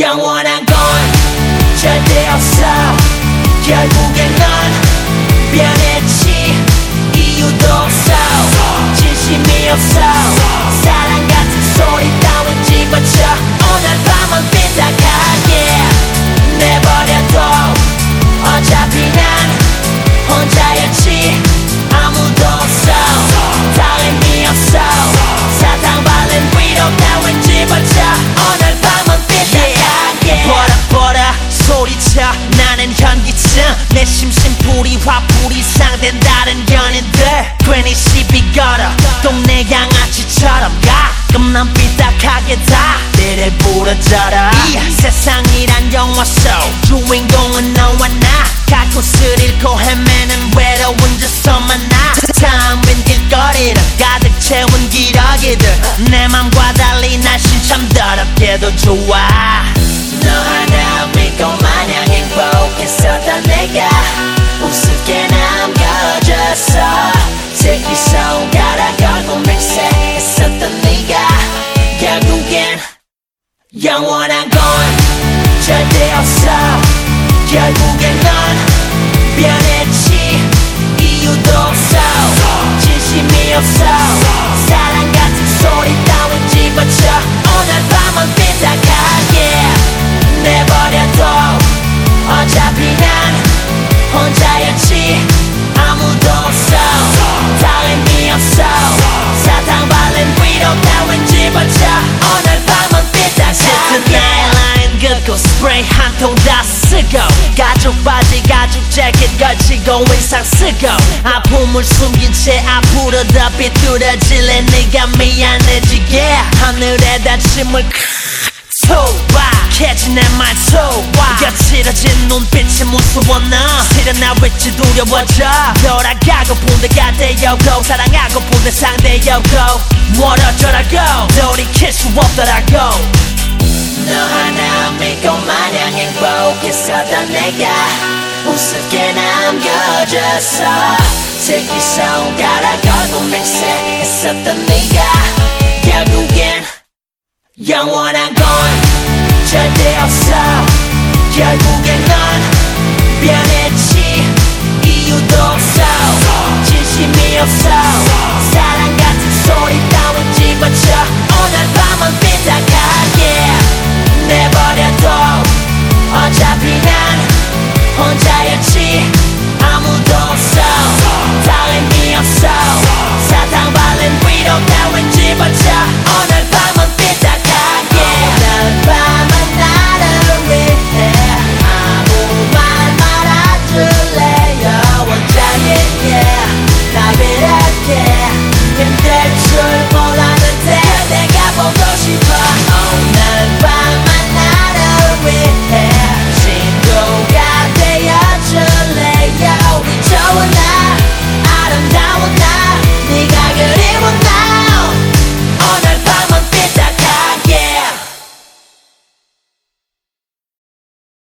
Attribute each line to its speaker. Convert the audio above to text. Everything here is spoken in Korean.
Speaker 1: 영원한 건 절대 없어. 결국엔 넌 변했지. 화풀이 상된 다른 연인들. 괜히 시비 걸어 동네 양아치처럼 가끔 난 삐딱하게 다 내를 부러져라. 이 세상이란 영화 속 주인공은 너와 나. 갈 곳을 잃고 헤매는 외로운 저서 만나. 텅빈 길거리를 가득 채운 기러기들. 내 맘과 달리 날씬 참 더럽게도 좋아 영원한 건절 한 통 다 쓰고 가죽 바지 가죽 재킷 걸치고 인상 쓰고 아픔을 숨긴 채 앞으로 더 삐뚤어질래 네가 미안해지게. 하늘에다 침을 소박해진 내말 소박 거칠어진 눈빛이 무서워 너 실은 나 왠지 두려워져. 돌아가고 본데가 되었고 사랑하고 본데 상대였고 멀어져라고. 돌이킬 수 없더라고. 너 하나 믿고 마냥 행복했었던 내가 우습게 남겨졌어 슬피 손가락 걸고 맹세했었던 네가 결국엔 영원한 건 절대 없어